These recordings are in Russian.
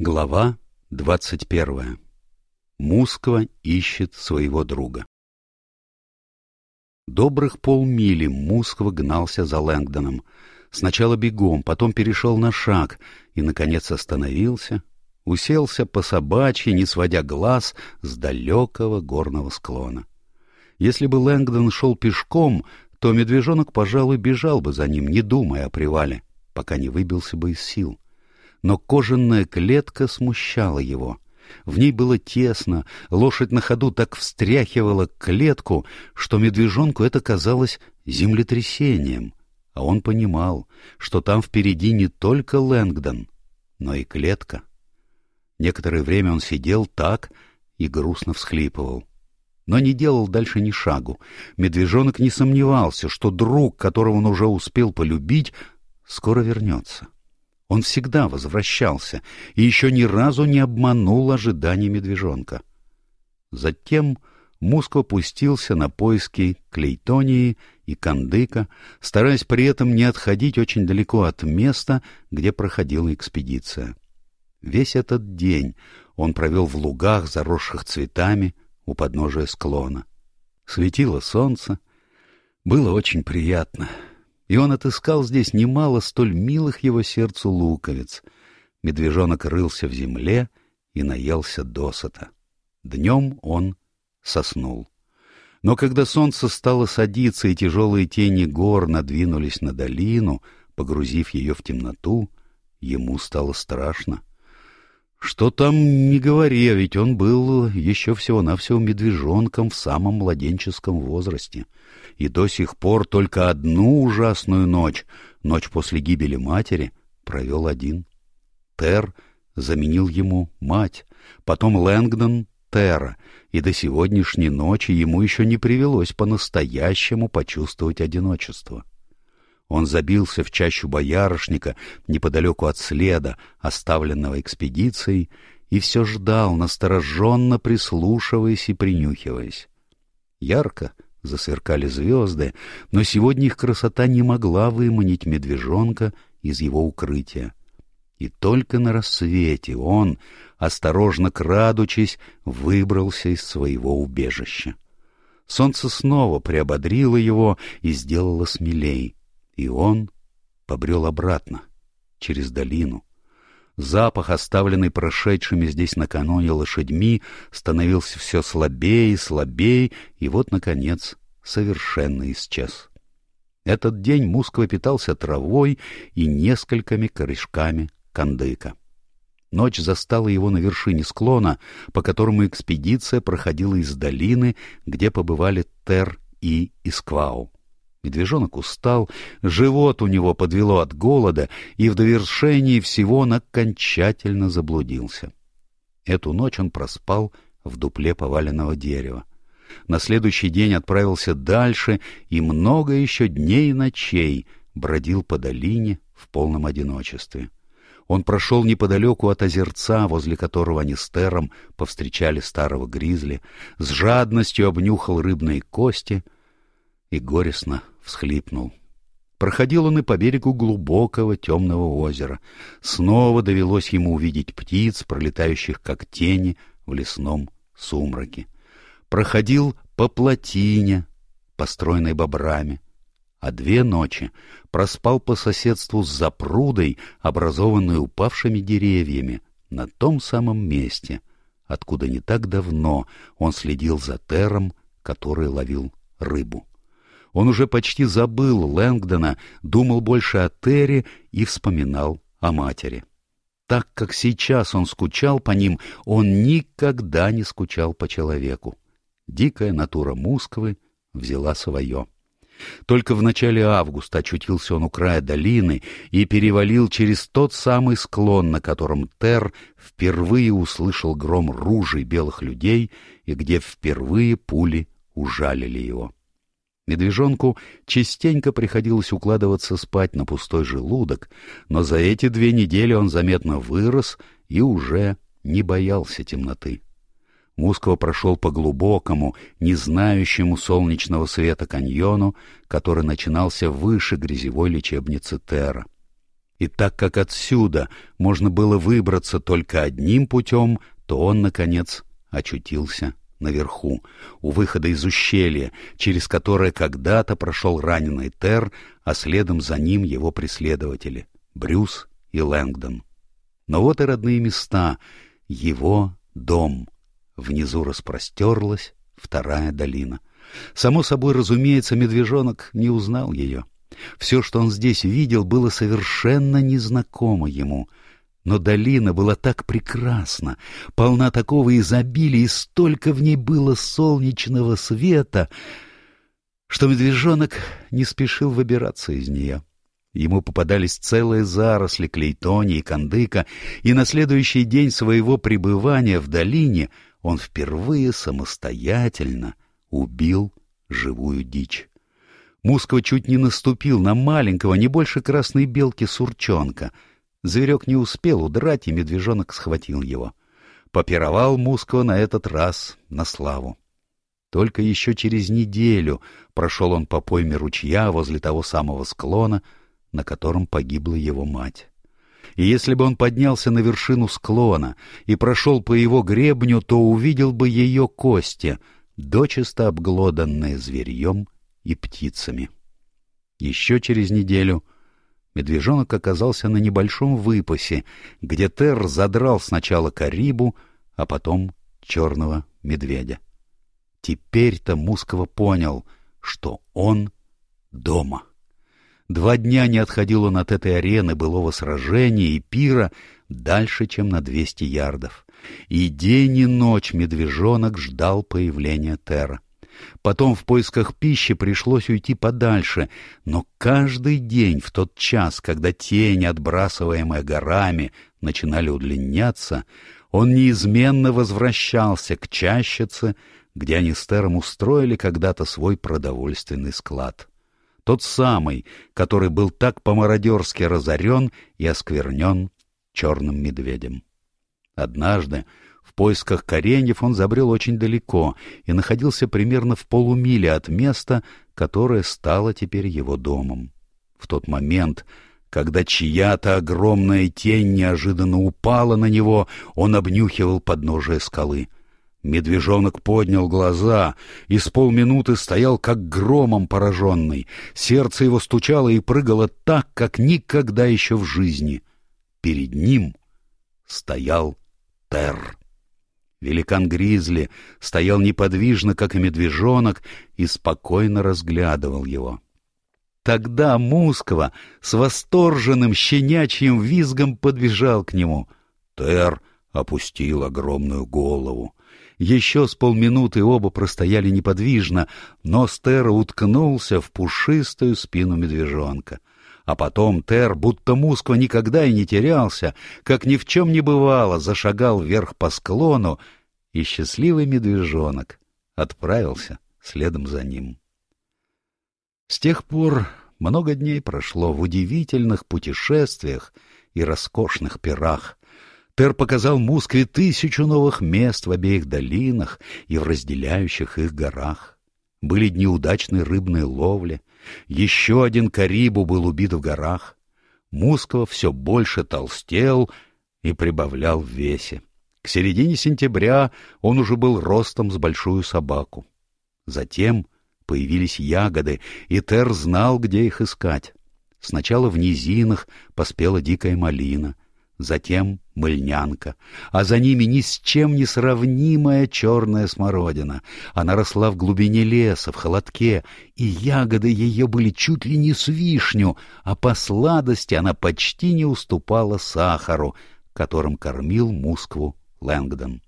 Глава 21. Мускова ищет своего друга. Добрых полмили Мускова гнался за Лэнгдоном. Сначала бегом, потом перешел на шаг и, наконец, остановился, уселся по собачьи, не сводя глаз с далекого горного склона. Если бы Лэнгдон шел пешком, то медвежонок, пожалуй, бежал бы за ним, не думая о привале, пока не выбился бы из сил. — но кожаная клетка смущала его. В ней было тесно, лошадь на ходу так встряхивала клетку, что медвежонку это казалось землетрясением. А он понимал, что там впереди не только Лэнгдон, но и клетка. Некоторое время он сидел так и грустно всхлипывал. Но не делал дальше ни шагу. Медвежонок не сомневался, что друг, которого он уже успел полюбить, скоро вернется. Он всегда возвращался и еще ни разу не обманул ожиданий медвежонка. Затем Муско пустился на поиски клейтонии и кандыка, стараясь при этом не отходить очень далеко от места, где проходила экспедиция. Весь этот день он провел в лугах, заросших цветами, у подножия склона. Светило солнце. Было очень приятно и он отыскал здесь немало столь милых его сердцу луковиц. Медвежонок рылся в земле и наелся досыта. Днем он соснул. Но когда солнце стало садиться, и тяжелые тени гор надвинулись на долину, погрузив ее в темноту, ему стало страшно — что там не говори, а ведь он был еще всего-навсего медвежонком в самом младенческом возрасте. И до сих пор только одну ужасную ночь, ночь после гибели матери, провел один. Тер заменил ему мать, потом Лэнгдон Тера, и до сегодняшней ночи ему еще не привелось по-настоящему почувствовать одиночество. — он забился в чащу боярышника неподалеку от следа, оставленного экспедицией, и все ждал, настороженно прислушиваясь и принюхиваясь. Ярко засверкали звезды, но сегодня их красота не могла выманить медвежонка из его укрытия. И только на рассвете он, осторожно крадучись, выбрался из своего убежища. Солнце снова приободрило его и сделало смелей — и он побрел обратно, через долину. Запах, оставленный прошедшими здесь накануне лошадьми, становился все слабее и слабее, и вот, наконец, совершенно исчез. Этот день Мусква питался травой и несколькими корешками кандыка. Ночь застала его на вершине склона, по которому экспедиция проходила из долины, где побывали Тер и Исквау. Медвежонок устал, живот у него подвело от голода и в довершении всего он окончательно заблудился. Эту ночь он проспал в дупле поваленного дерева. На следующий день отправился дальше и много еще дней и ночей бродил по долине в полном одиночестве. Он прошел неподалеку от озерца, возле которого они с Тером повстречали старого гризли, с жадностью обнюхал рыбные кости и горестно всхлипнул. Проходил он и по берегу глубокого темного озера. Снова довелось ему увидеть птиц, пролетающих как тени в лесном сумраке. Проходил по плотине, построенной бобрами, а две ночи проспал по соседству с запрудой, образованной упавшими деревьями, на том самом месте, откуда не так давно он следил за тером, который ловил рыбу. Он уже почти забыл Лэнгдона, думал больше о Терри и вспоминал о матери. Так как сейчас он скучал по ним, он никогда не скучал по человеку. Дикая натура Мусквы взяла свое. Только в начале августа очутился он у края долины и перевалил через тот самый склон, на котором Тер впервые услышал гром ружей белых людей и где впервые пули ужалили его. Медвежонку частенько приходилось укладываться спать на пустой желудок, но за эти две недели он заметно вырос и уже не боялся темноты. Мускова прошел по глубокому, не знающему солнечного света каньону, который начинался выше грязевой лечебницы Терра. И так как отсюда можно было выбраться только одним путем, то он, наконец, очутился наверху, у выхода из ущелья, через которое когда-то прошел раненый Тер, а следом за ним его преследователи — Брюс и Лэнгдон. Но вот и родные места, его дом. Внизу распростерлась вторая долина. Само собой, разумеется, медвежонок не узнал ее. Все, что он здесь видел, было совершенно незнакомо ему — но долина была так прекрасна, полна такого изобилия, и столько в ней было солнечного света, что медвежонок не спешил выбираться из нее. Ему попадались целые заросли клейтони и кандыка, и на следующий день своего пребывания в долине он впервые самостоятельно убил живую дичь. Мусква чуть не наступил на маленького, не больше красной белки-сурчонка — Зверек не успел удрать, и медвежонок схватил его. Попировал Муско на этот раз на славу. Только еще через неделю прошел он по пойме ручья возле того самого склона, на котором погибла его мать. И если бы он поднялся на вершину склона и прошел по его гребню, то увидел бы ее кости, дочисто обглоданные зверьем и птицами. Еще через неделю — Медвежонок оказался на небольшом выпасе, где Тер задрал сначала Карибу, а потом черного медведя. Теперь-то Мускова понял, что он дома. Два дня не отходил он от этой арены былого сражения и пира дальше, чем на 200 ярдов. И день и ночь медвежонок ждал появления Тера. Потом в поисках пищи пришлось уйти подальше, но каждый день в тот час, когда тени, отбрасываемые горами, начинали удлиняться, он неизменно возвращался к чащице, где они с Тером устроили когда-то свой продовольственный склад. Тот самый, который был так помародерски разорен и осквернен черным медведем. Однажды в поисках Кореньев он забрел очень далеко и находился примерно в полумиле от места, которое стало теперь его домом. В тот момент, когда чья-то огромная тень неожиданно упала на него, он обнюхивал подножие скалы. Медвежонок поднял глаза и с полминуты стоял как громом пораженный. Сердце его стучало и прыгало так, как никогда еще в жизни. Перед ним стоял Терр. Великан Гризли стоял неподвижно, как и медвежонок, и спокойно разглядывал его. Тогда Мускова с восторженным щенячьим визгом подбежал к нему. Тер опустил огромную голову. Еще с полминуты оба простояли неподвижно, но Стер уткнулся в пушистую спину медвежонка — а потом Тер, будто мусква никогда и не терялся, как ни в чем не бывало, зашагал вверх по склону, и счастливый медвежонок отправился следом за ним. С тех пор много дней прошло в удивительных путешествиях и роскошных пирах. Тер показал Мускве тысячу новых мест в обеих долинах и в разделяющих их горах. Были дни удачной рыбной ловли — еще один Карибу был убит в горах. Мускова все больше толстел и прибавлял в весе. К середине сентября он уже был ростом с большую собаку. Затем появились ягоды, и Тер знал, где их искать. Сначала в низинах поспела дикая малина — затем мыльнянка, а за ними ни с чем не сравнимая черная смородина. Она росла в глубине леса, в холодке, и ягоды ее были чуть ли не с вишню, а по сладости она почти не уступала сахару, которым кормил мускву Лэнгдон.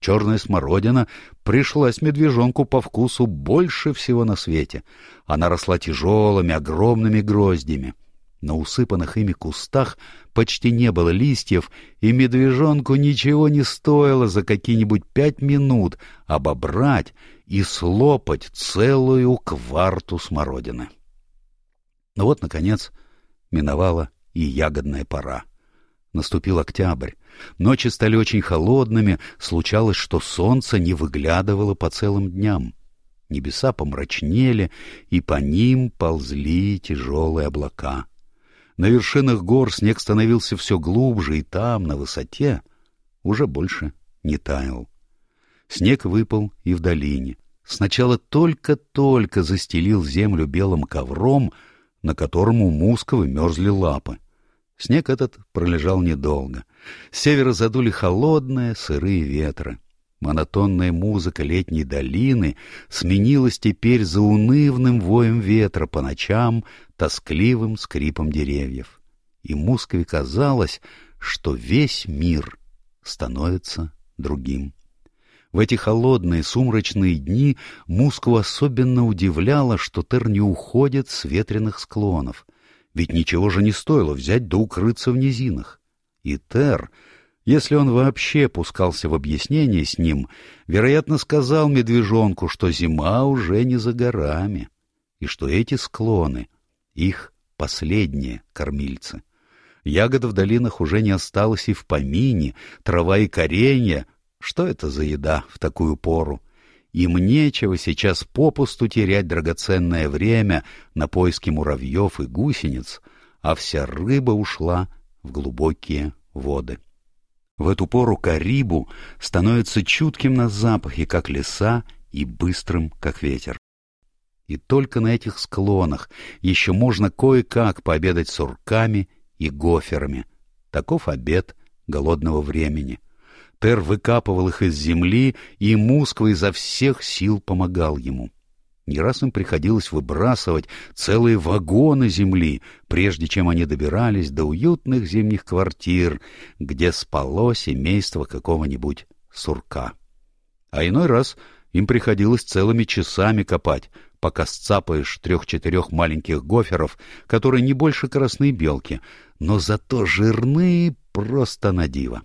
Черная смородина пришлась медвежонку по вкусу больше всего на свете. Она росла тяжелыми, огромными гроздями — на усыпанных ими кустах почти не было листьев, и медвежонку ничего не стоило за какие-нибудь пять минут обобрать и слопать целую кварту смородины. Но вот, наконец, миновала и ягодная пора. Наступил октябрь. Ночи стали очень холодными, случалось, что солнце не выглядывало по целым дням. Небеса помрачнели, и по ним ползли тяжелые облака — на вершинах гор снег становился все глубже, и там, на высоте, уже больше не таял. Снег выпал и в долине. Сначала только-только застелил землю белым ковром, на котором у мусковы мерзли лапы. Снег этот пролежал недолго. С севера задули холодные, сырые ветры. Монотонная музыка летней долины сменилась теперь заунывным воем ветра по ночам, тоскливым скрипом деревьев. И Мускове казалось, что весь мир становится другим. В эти холодные сумрачные дни Муску особенно удивляло, что Тер не уходит с ветреных склонов, ведь ничего же не стоило взять да укрыться в низинах. И Тер если он вообще пускался в объяснение с ним, вероятно, сказал медвежонку, что зима уже не за горами, и что эти склоны — их последние кормильцы. Ягод в долинах уже не осталось и в помине, трава и коренья. Что это за еда в такую пору? Им нечего сейчас попусту терять драгоценное время на поиски муравьев и гусениц, а вся рыба ушла в глубокие воды. В эту пору Карибу становится чутким на запахи, как леса, и быстрым, как ветер. И только на этих склонах еще можно кое-как пообедать сурками и гоферами. Таков обед голодного времени. Тер выкапывал их из земли, и Мусква изо всех сил помогал ему. Не раз им приходилось выбрасывать целые вагоны земли, прежде чем они добирались до уютных зимних квартир, где спало семейство какого-нибудь сурка. А иной раз им приходилось целыми часами копать, пока сцапаешь трех-четырех маленьких гоферов, которые не больше красной белки, но зато жирные просто на диво.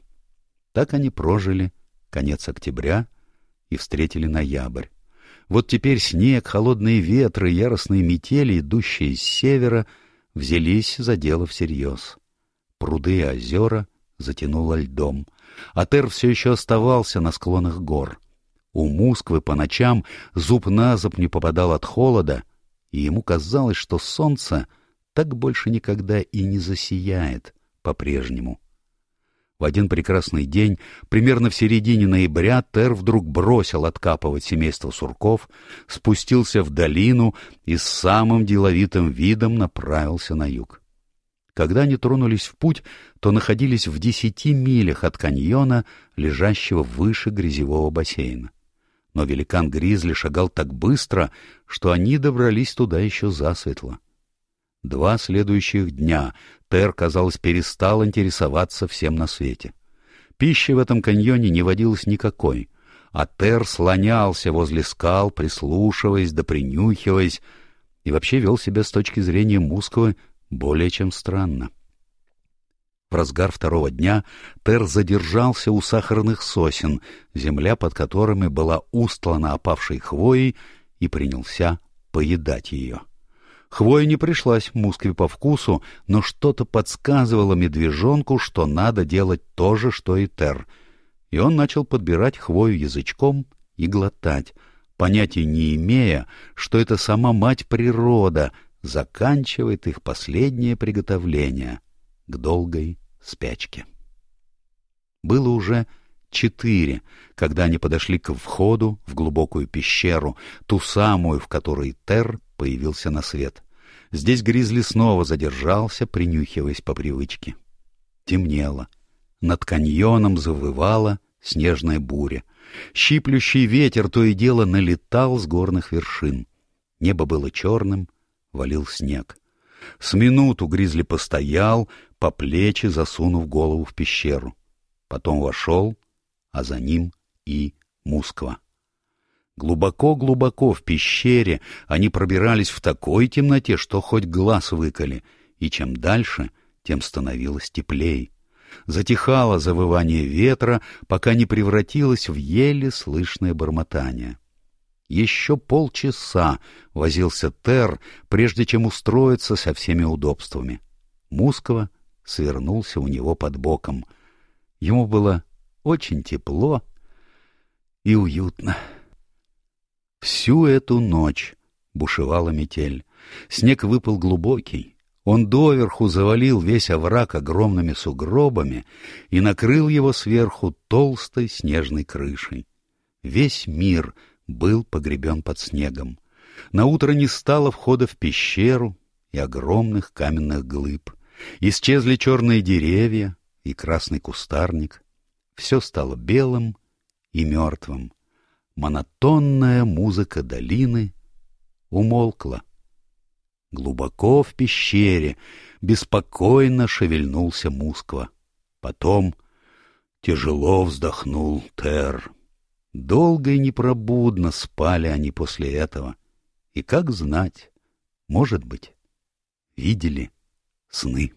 Так они прожили конец октября и встретили ноябрь. Вот теперь снег, холодные ветры, яростные метели, идущие с севера, взялись за дело всерьез. Пруды и озера затянуло льдом. Атер все еще оставался на склонах гор. У Москвы по ночам зуб на зуб не попадал от холода, и ему казалось, что солнце так больше никогда и не засияет по-прежнему. В один прекрасный день, примерно в середине ноября, Тер вдруг бросил откапывать семейство сурков, спустился в долину и с самым деловитым видом направился на юг. Когда они тронулись в путь, то находились в десяти милях от каньона, лежащего выше грязевого бассейна. Но великан Гризли шагал так быстро, что они добрались туда еще засветло. Два следующих дня Тер, казалось, перестал интересоваться всем на свете. Пищи в этом каньоне не водилось никакой, а Тер слонялся возле скал, прислушиваясь да принюхиваясь, и вообще вел себя с точки зрения Мускова более чем странно. В разгар второго дня Тер задержался у сахарных сосен, земля под которыми была устлана опавшей хвоей, и принялся поедать ее. Хвоя не пришлась Муске по вкусу, но что-то подсказывало медвежонку, что надо делать то же, что и Тер. И он начал подбирать хвою язычком и глотать, понятия не имея, что это сама мать природа заканчивает их последнее приготовление к долгой спячке. Было уже четыре, когда они подошли к входу в глубокую пещеру, ту самую, в которой Тер появился на свет. Здесь Гризли снова задержался, принюхиваясь по привычке. Темнело. Над каньоном завывала снежная буря. Щиплющий ветер то и дело налетал с горных вершин. Небо было черным, валил снег. С минуту Гризли постоял, по плечи засунув голову в пещеру. Потом вошел, а за ним и Мусква. Глубоко-глубоко в пещере они пробирались в такой темноте, что хоть глаз выколи, и чем дальше, тем становилось теплей. Затихало завывание ветра, пока не превратилось в еле слышное бормотание. Еще полчаса возился Тер, прежде чем устроиться со всеми удобствами. Мускова свернулся у него под боком. Ему было очень тепло и уютно. Всю эту ночь бушевала метель. Снег выпал глубокий. Он доверху завалил весь овраг огромными сугробами и накрыл его сверху толстой снежной крышей. Весь мир был погребен под снегом. На утро не стало входа в пещеру и огромных каменных глыб. Исчезли черные деревья и красный кустарник. Все стало белым и мертвым монотонная музыка долины умолкла. Глубоко в пещере беспокойно шевельнулся Мусква. Потом тяжело вздохнул Тер. Долго и непробудно спали они после этого. И как знать, может быть, видели сны.